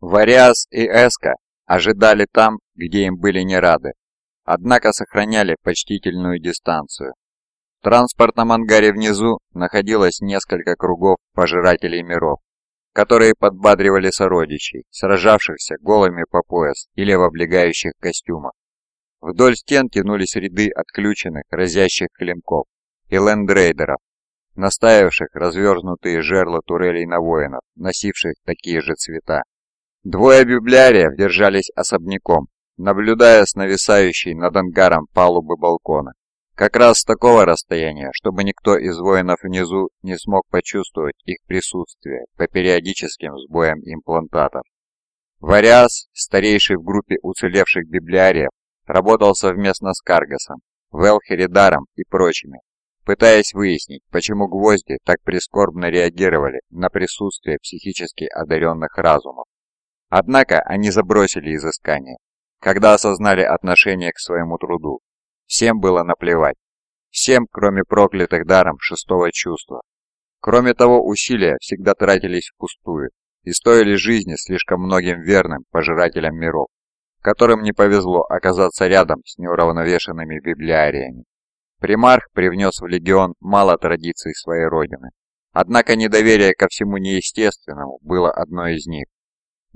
Вариас и Эска ожидали там, где им были не рады, однако сохраняли почтительную дистанцию. В транспортном ангаре внизу находилось несколько кругов пожирателей миров, которые подбадривали сородичей, сражавшихся голыми по пояс или в облегающих костюмах. Вдоль стен тянулись ряды отключенных, разящих клинков и лендрейдеров, настаивавших развернутые жерла турелей на воинов, носивших такие же цвета. Двое библиариев держались особняком, наблюдая с нависающей над ангаром палубы балкона. Как раз с такого расстояния, чтобы никто из воинов внизу не смог почувствовать их присутствие по периодическим сбоям имплантатов. Вариас, старейший в группе уцелевших библиариев, работал совместно с Каргасом, Велхеридаром и прочими, пытаясь выяснить, почему гвозди так прискорбно реагировали на присутствие психически одаренных разумов. Однако они забросили изыскание, когда осознали отношение к своему труду. Всем было наплевать. Всем, кроме проклятых даром шестого чувства. Кроме того, усилия всегда тратились впустую и стоили жизни слишком многим верным пожирателям миров, которым не повезло оказаться рядом с неуравновешенными библиариями. Примарх привнес в легион мало традиций своей родины, однако недоверие ко всему неестественному было одной из них.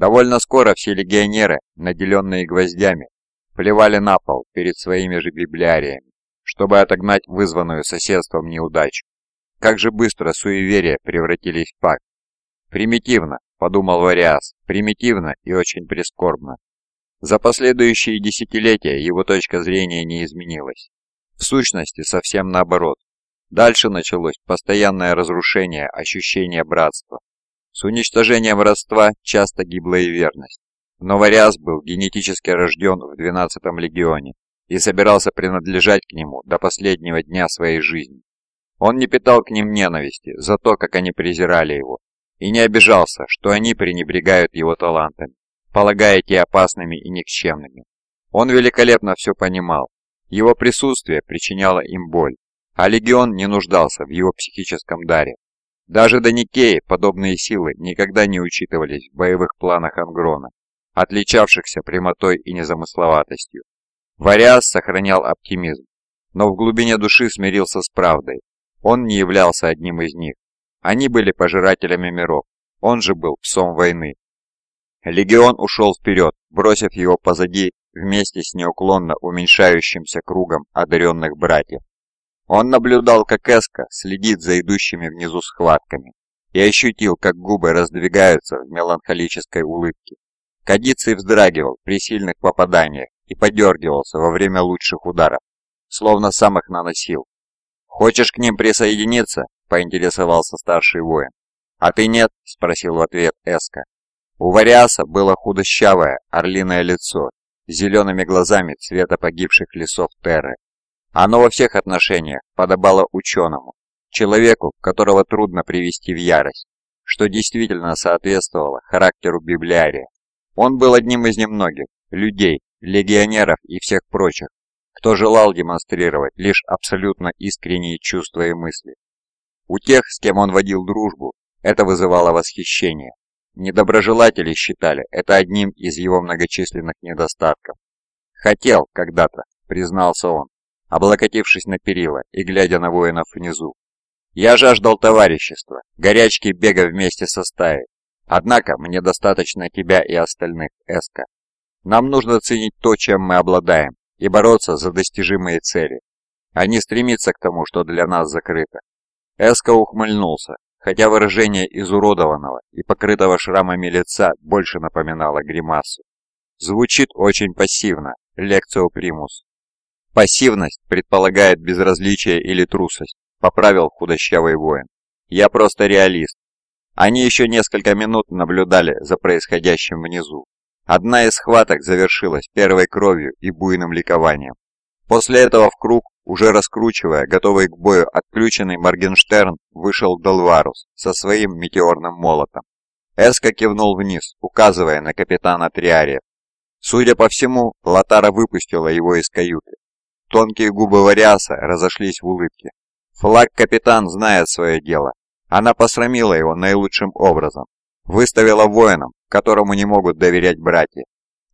Довольно скоро все легионеры, наделенные гвоздями, плевали на пол перед своими же библиариями, чтобы отогнать вызванную соседством неудачу. Как же быстро суеверия превратились в факт. «Примитивно», — подумал Вариас, — «примитивно и очень прискорбно». За последующие десятилетия его точка зрения не изменилась. В сущности, совсем наоборот. Дальше началось постоянное разрушение ощущения братства, с уничтожением родства часто гибла и верность. Но Вариас был генетически рожден в 12-м легионе и собирался принадлежать к нему до последнего дня своей жизни. Он не питал к ним ненависти за то, как они презирали его, и не обижался, что они пренебрегают его талантами, полагая те опасными и никчемными. Он великолепно все понимал. Его присутствие причиняло им боль, а легион не нуждался в его психическом даре. Даже до Никеи подобные силы никогда не учитывались в боевых планах Ангрона, отличавшихся прямотой и незамысловатостью. Вариас сохранял оптимизм, но в глубине души смирился с правдой. Он не являлся одним из них. Они были пожирателями миров, он же был псом войны. Легион ушел вперед, бросив его позади вместе с неуклонно уменьшающимся кругом одаренных братьев. Он наблюдал, как Эска следит за идущими внизу схватками и ощутил, как губы раздвигаются в меланхолической улыбке. Кадицей вздрагивал при сильных попаданиях и подергивался во время лучших ударов, словно сам их наносил. «Хочешь к ним присоединиться?» – поинтересовался старший воин. «А ты нет?» – спросил в ответ Эска. У Вариаса было худощавое орлиное лицо с зелеными глазами цвета погибших лесов Терры оно во всех отношениях подобало ученому, человеку, которого трудно привести в ярость, что действительно соответствовало характеру библиария. Он был одним из немногих людей, легионеров и всех прочих, кто желал демонстрировать лишь абсолютно искренние чувства и мысли. У тех, с кем он водил дружбу, это вызывало восхищение. Недоброжелатели считали это одним из его многочисленных недостатков. «Хотел когда-то», признался он, облокотившись на перила и глядя на воинов внизу. Я жаждал товарищества, горячки бега вместе со стаей. Однако мне достаточно тебя и остальных, Эска. Нам нужно ценить то, чем мы обладаем, и бороться за достижимые цели, а не стремиться к тому, что для нас закрыто. Эска ухмыльнулся, хотя выражение изуродованного и покрытого шрамами лица больше напоминало гримасу. Звучит очень пассивно, лекцио примус. Пассивность предполагает безразличие или трусость, поправил худощавый воин. Я просто реалист. Они еще несколько минут наблюдали за происходящим внизу. Одна из схваток завершилась первой кровью и буйным ликованием. После этого в круг, уже раскручивая, готовый к бою отключенный Моргенштерн, вышел Долварус со своим метеорным молотом. Эска кивнул вниз, указывая на капитана Триария. Судя по всему, Латара выпустила его из каюты, Тонкие губы Вариаса разошлись в улыбке. Флаг-капитан знает свое дело. Она посрамила его наилучшим образом. выставила воином, которому не могут доверять братья.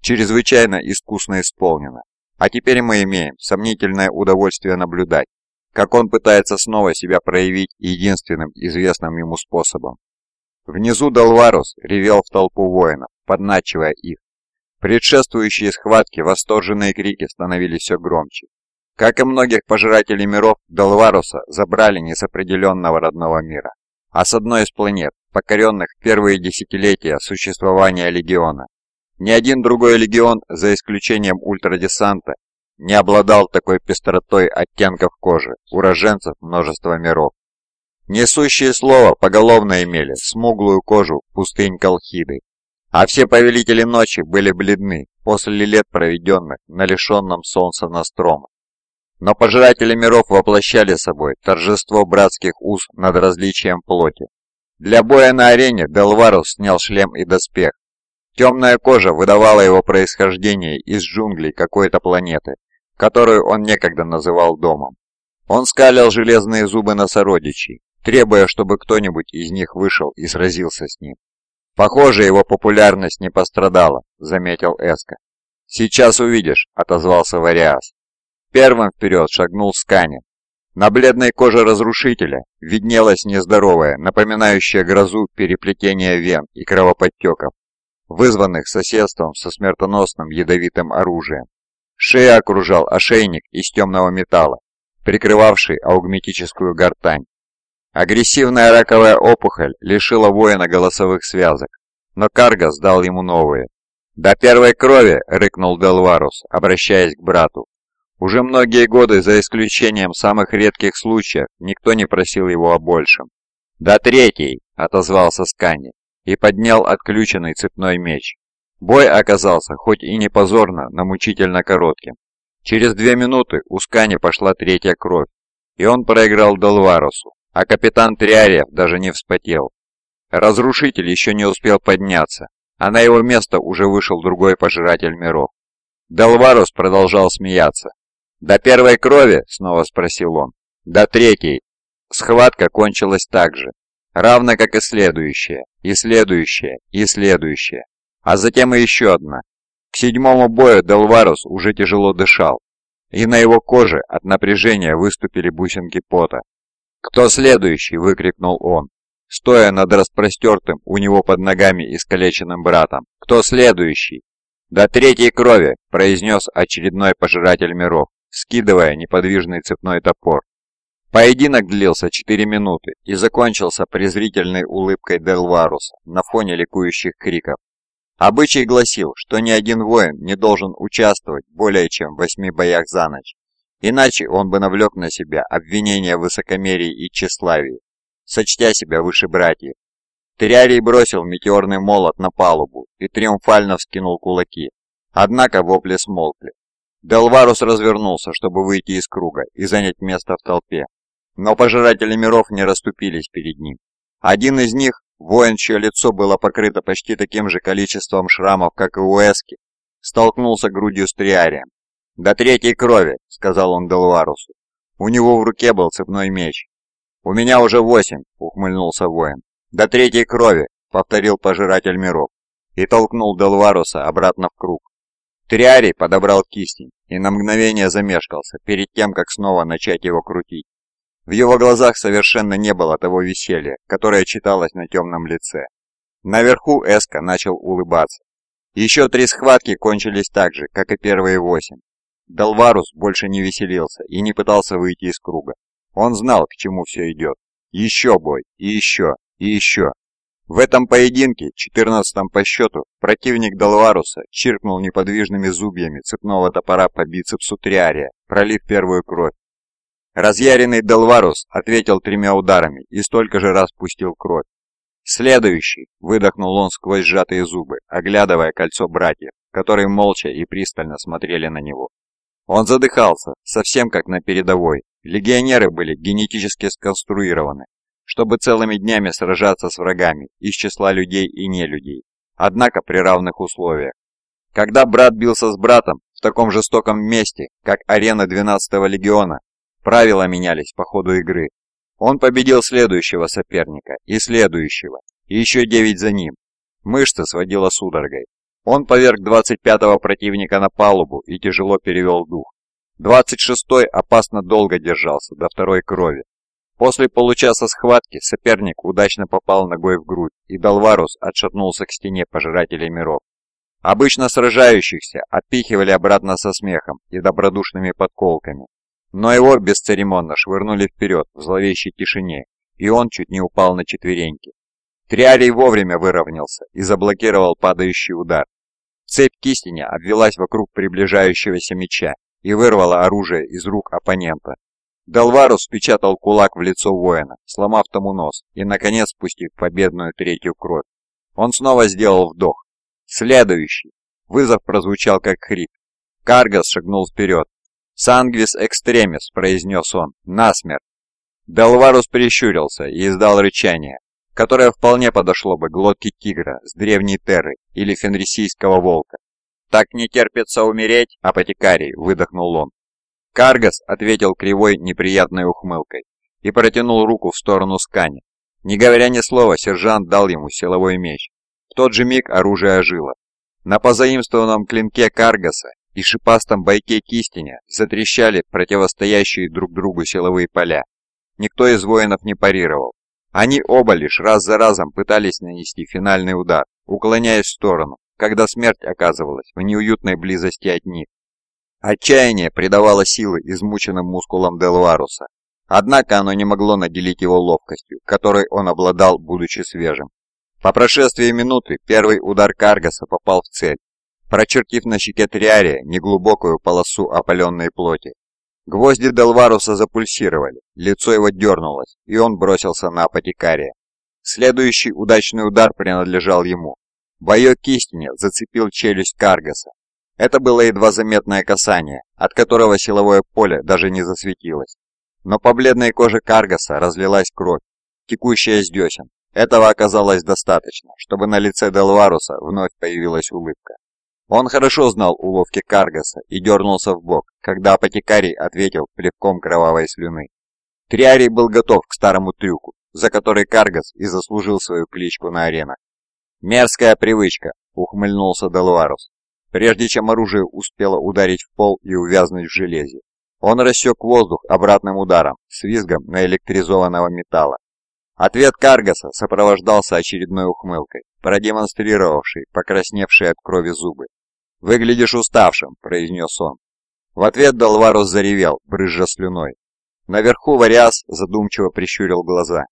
Чрезвычайно искусно исполнено. А теперь мы имеем сомнительное удовольствие наблюдать, как он пытается снова себя проявить единственным известным ему способом. Внизу Долварус ревел в толпу воинов, подначивая их. Предшествующие схватки восторженные крики становились все громче. Как и многих пожирателей миров, Долваруса забрали не с определенного родного мира, а с одной из планет, покоренных в первые десятилетия существования Легиона. Ни один другой Легион, за исключением ультрадесанта, не обладал такой пестротой оттенков кожи, уроженцев множества миров. Несущие слово поголовно имели смуглую кожу пустынь Колхиды, а все повелители ночи были бледны после лет, проведенных на лишенном солнца Настрома. Но пожиратели миров воплощали собой торжество братских уз над различием плоти. Для боя на арене Делварус снял шлем и доспех. Темная кожа выдавала его происхождение из джунглей какой-то планеты, которую он некогда называл домом. Он скалил железные зубы на сородичей, требуя, чтобы кто-нибудь из них вышел и сразился с ним. «Похоже, его популярность не пострадала», — заметил Эска. «Сейчас увидишь», — отозвался Вариас. Первым вперед шагнул Скани. На бледной коже разрушителя виднелось нездоровое, напоминающее грозу переплетение вен и кровоподтеков, вызванных соседством со смертоносным ядовитым оружием. Шея окружал ошейник из темного металла, прикрывавший аугметическую гортань. Агрессивная раковая опухоль лишила воина голосовых связок, но Каргас дал ему новые. «До первой крови!» — рыкнул Делварус, обращаясь к брату. Уже многие годы, за исключением самых редких случаев, никто не просил его о большем. «До третьей!» — отозвался Скани и поднял отключенный цепной меч. Бой оказался, хоть и не позорно, но мучительно коротким. Через две минуты у Скани пошла третья кровь, и он проиграл Долварусу, а капитан Триариев даже не вспотел. Разрушитель еще не успел подняться, а на его место уже вышел другой пожиратель миров. Долварус продолжал смеяться. «До первой крови?» — снова спросил он. «До третьей». Схватка кончилась так же, равно как и следующая, и следующая, и следующая а затем и еще одна. К седьмому бою Делварус уже тяжело дышал, и на его коже от напряжения выступили бусинки пота. «Кто следующий?» – выкрикнул он, стоя над распростертым у него под ногами искалеченным братом. «Кто следующий?» «До третьей крови!» – произнес очередной пожиратель миров, скидывая неподвижный цепной топор. Поединок длился 4 минуты и закончился презрительной улыбкой Делваруса на фоне ликующих криков. Обычай гласил, что ни один воин не должен участвовать более чем в восьми боях за ночь, иначе он бы навлек на себя обвинения в высокомерии и тщеславии, сочтя себя выше братьев. Терриарий бросил метеорный молот на палубу и триумфально вскинул кулаки, однако вопли смолкли. Делварус развернулся, чтобы выйти из круга и занять место в толпе, но пожиратели миров не расступились перед ним. Один из них, Воин, чье лицо было покрыто почти таким же количеством шрамов, как и у Эски, столкнулся грудью с Триарием. «До третьей крови», — сказал он Делварусу. У него в руке был цепной меч. «У меня уже восемь», — ухмыльнулся воин. «До третьей крови», — повторил пожиратель миров и толкнул Делваруса обратно в круг. Триарий подобрал кистень и на мгновение замешкался перед тем, как снова начать его крутить. В его глазах совершенно не было того веселья, которое читалось на темном лице. Наверху Эска начал улыбаться. Еще три схватки кончились так же, как и первые восемь. Далварус больше не веселился и не пытался выйти из круга. Он знал, к чему все идет. Еще бой, и еще, и еще. В этом поединке, четырнадцатом по счету, противник Далваруса чиркнул неподвижными зубьями цепного топора по бицепсу Триария, пролив первую кровь. Разъяренный Делварус ответил тремя ударами и столько же раз пустил кровь. «Следующий!» – выдохнул он сквозь сжатые зубы, оглядывая кольцо братьев, которые молча и пристально смотрели на него. Он задыхался, совсем как на передовой. Легионеры были генетически сконструированы, чтобы целыми днями сражаться с врагами из числа людей и нелюдей, однако при равных условиях. Когда брат бился с братом в таком жестоком месте, как арена 12-го легиона, Правила менялись по ходу игры. Он победил следующего соперника, и следующего, и еще девять за ним. Мышцы сводила судорогой. Он поверг 25-го противника на палубу и тяжело перевел дух. 26-й опасно долго держался, до второй крови. После получаса схватки соперник удачно попал ногой в грудь, и Далварус отшатнулся к стене пожирателей миров. Обычно сражающихся отпихивали обратно со смехом и добродушными подколками, но его бесцеремонно швырнули вперед в зловещей тишине, и он чуть не упал на четвереньки. Триарий вовремя выровнялся и заблокировал падающий удар. Цепь кистеня обвелась вокруг приближающегося меча и вырвала оружие из рук оппонента. Далварус впечатал кулак в лицо воина, сломав тому нос и, наконец, спустив победную третью кровь. Он снова сделал вдох. «Следующий!» Вызов прозвучал как хрип. Каргас шагнул вперед. «Сангвис экстремис», — произнес он, — «насмерть». Далварус прищурился и издал рычание, которое вполне подошло бы глотке тигра с древней терры или фенрисийского волка. «Так не терпится умереть, апотекарий», — выдохнул он. Каргас ответил кривой неприятной ухмылкой и протянул руку в сторону Скани. Не говоря ни слова, сержант дал ему силовой меч. В тот же миг оружие ожило. На позаимствованном клинке Каргаса и шипастом бойке Кистиня затрещали противостоящие друг другу силовые поля. Никто из воинов не парировал. Они оба лишь раз за разом пытались нанести финальный удар, уклоняясь в сторону, когда смерть оказывалась в неуютной близости от них. Отчаяние придавало силы измученным мускулам Делваруса, однако оно не могло наделить его ловкостью, которой он обладал, будучи свежим. По прошествии минуты первый удар Каргаса попал в цель, прочертив на щеке Триария неглубокую полосу опаленной плоти. Гвозди Делваруса запульсировали, лицо его дернулось, и он бросился на апотекария. Следующий удачный удар принадлежал ему. Боек кистиня зацепил челюсть Каргаса. Это было едва заметное касание, от которого силовое поле даже не засветилось. Но по бледной коже Каргаса разлилась кровь, текущая с десен. Этого оказалось достаточно, чтобы на лице Делваруса вновь появилась улыбка. Он хорошо знал уловки Каргаса и дернулся в бок, когда апотекарий ответил плевком кровавой слюны. Триарий был готов к старому трюку, за который Каргас и заслужил свою кличку на аренах. «Мерзкая привычка», — ухмыльнулся Делуарус, прежде чем оружие успело ударить в пол и увязнуть в железе. Он рассек воздух обратным ударом, с визгом наэлектризованного металла. Ответ Каргаса сопровождался очередной ухмылкой, продемонстрировавшей покрасневшие от крови зубы. «Выглядишь уставшим», — произнес он. В ответ Долварус заревел, брызжа слюной. Наверху Вариас задумчиво прищурил глаза.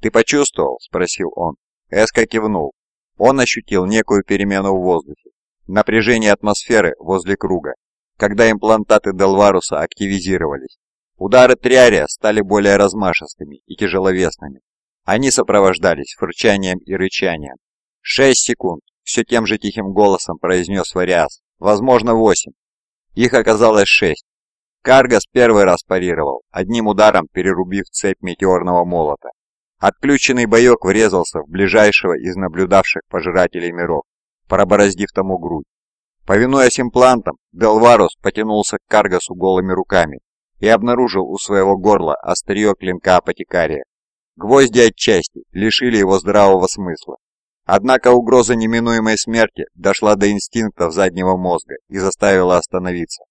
«Ты почувствовал?» — спросил он. Эска кивнул. Он ощутил некую перемену в воздухе. Напряжение атмосферы возле круга, когда имплантаты Делваруса активизировались. Удары Триария стали более размашистыми и тяжеловесными. Они сопровождались фырчанием и рычанием. «Шесть секунд!» — все тем же тихим голосом произнес Вариас. «Возможно, восемь». Их оказалось шесть. Каргас первый раз парировал, одним ударом перерубив цепь метеорного молота. Отключенный боек врезался в ближайшего из наблюдавших пожирателей миров, пробороздив тому грудь. Повинуясь имплантам, Делварус потянулся к Каргасу голыми руками и обнаружил у своего горла острие клинка апотекария. Гвозди отчасти лишили его здравого смысла. Однако угроза неминуемой смерти дошла до инстинктов заднего мозга и заставила остановиться.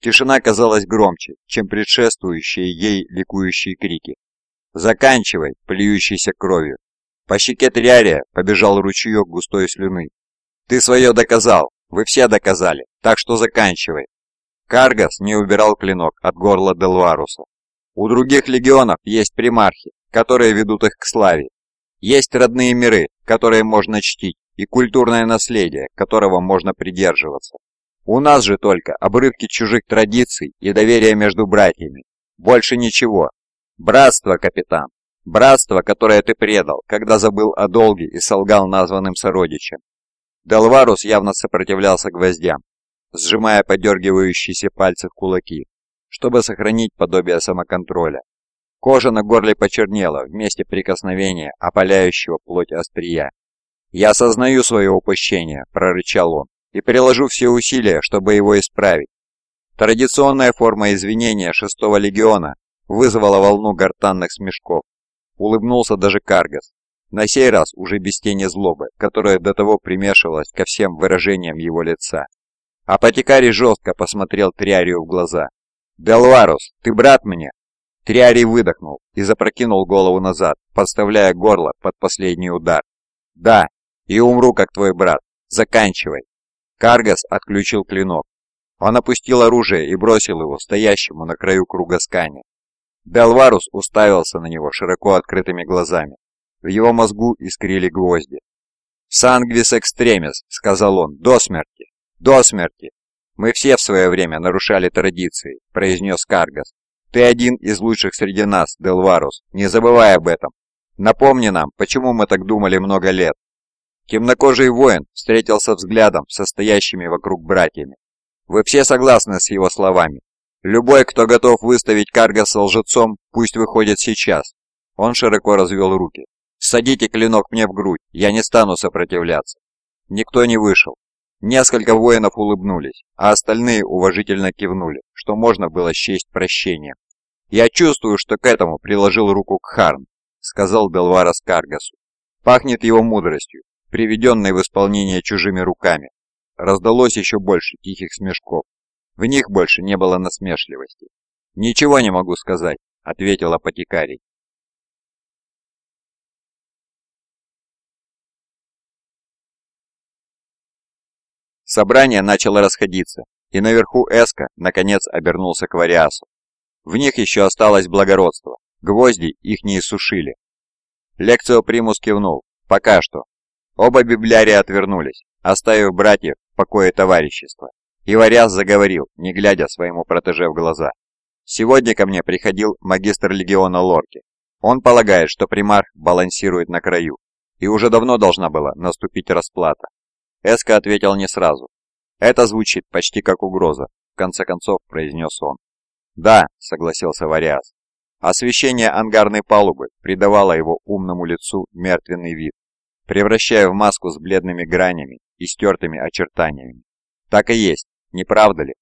Тишина казалась громче, чем предшествующие ей ликующие крики. «Заканчивай!» – плюющийся кровью. По щеке Триария побежал ручеек густой слюны. «Ты свое доказал! Вы все доказали! Так что заканчивай!» Каргас не убирал клинок от горла Делваруса. У других легионов есть примархи, которые ведут их к славе. Есть родные миры, которые можно чтить, и культурное наследие, которого можно придерживаться. У нас же только обрывки чужих традиций и доверия между братьями. Больше ничего. Братство, капитан. Братство, которое ты предал, когда забыл о долге и солгал названным сородичам. Делварус явно сопротивлялся гвоздям, сжимая подергивающиеся пальцы в кулаки, чтобы сохранить подобие самоконтроля. Кожа на горле почернела в месте прикосновения опаляющего плоть острия. «Я осознаю свое упущение», — прорычал он, — «и приложу все усилия, чтобы его исправить». Традиционная форма извинения шестого легиона вызвало волну гортанных смешков. Улыбнулся даже Каргас, на сей раз уже без тени злобы, которая до того примешивалась ко всем выражениям его лица. Апотекарий жестко посмотрел Триарию в глаза. «Делварус, ты брат мне?» Триарий выдохнул и запрокинул голову назад, подставляя горло под последний удар. «Да, и умру, как твой брат. Заканчивай!» Каргас отключил клинок. Он опустил оружие и бросил его стоящему на краю круга скани. Делварус уставился на него широко открытыми глазами. В его мозгу искрили гвозди. «Сангвис экстремис», — сказал он, — «до смерти! До смерти!» «Мы все в свое время нарушали традиции», — произнес Каргас. «Ты один из лучших среди нас, Делварус, не забывай об этом. Напомни нам, почему мы так думали много лет». Темнокожий воин встретился взглядом с стоящими вокруг братьями. «Вы все согласны с его словами? Любой, кто готов выставить Каргаса лжецом, пусть выходит сейчас». Он широко развел руки. «Садите клинок мне в грудь, я не стану сопротивляться». Никто не вышел. Несколько воинов улыбнулись, а остальные уважительно кивнули, что можно было счесть прощением. «Я чувствую, что к этому приложил руку Кхарн», — сказал Делварас Каргасу. «Пахнет его мудростью, приведенной в исполнение чужими руками». Раздалось еще больше тихих смешков. В них больше не было насмешливости. «Ничего не могу сказать», — ответил апотекарий. Собрание начало расходиться, и наверху Эска наконец обернулся к Вариасу. В них еще осталось благородство, гвозди их не иссушили. Лекцио Примус кивнул, пока что. Оба библиария отвернулись, оставив братьев в покое товарищества. И Вариас заговорил, не глядя своему протеже в глаза. «Сегодня ко мне приходил магистр легиона Лорки. Он полагает, что примарх балансирует на краю, и уже давно должна была наступить расплата. Эска ответил не сразу. «Это звучит почти как угроза», — в конце концов произнес он. «Да», — согласился Вариас. Освещение ангарной палубы придавало его умному лицу мертвенный вид, превращая в маску с бледными гранями и стертыми очертаниями. «Так и есть, не правда ли?»